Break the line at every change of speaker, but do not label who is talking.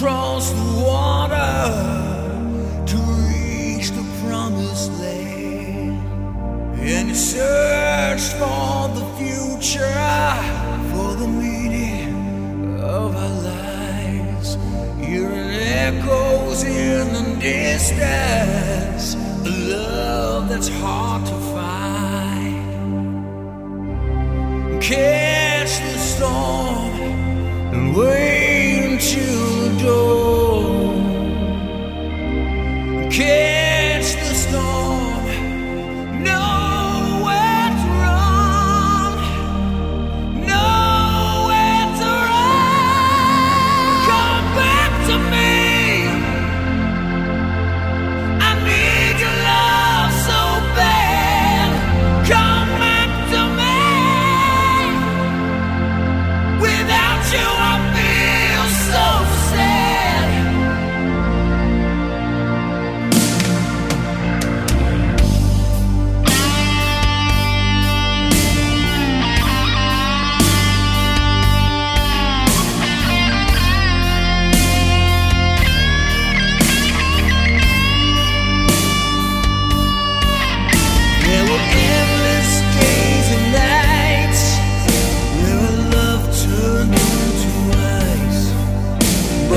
through water to reach the promised land. And you search for the future, for the meaning of our lives. Hearing echoes in the distance, a love that's hard to find. Catch the storm and wait until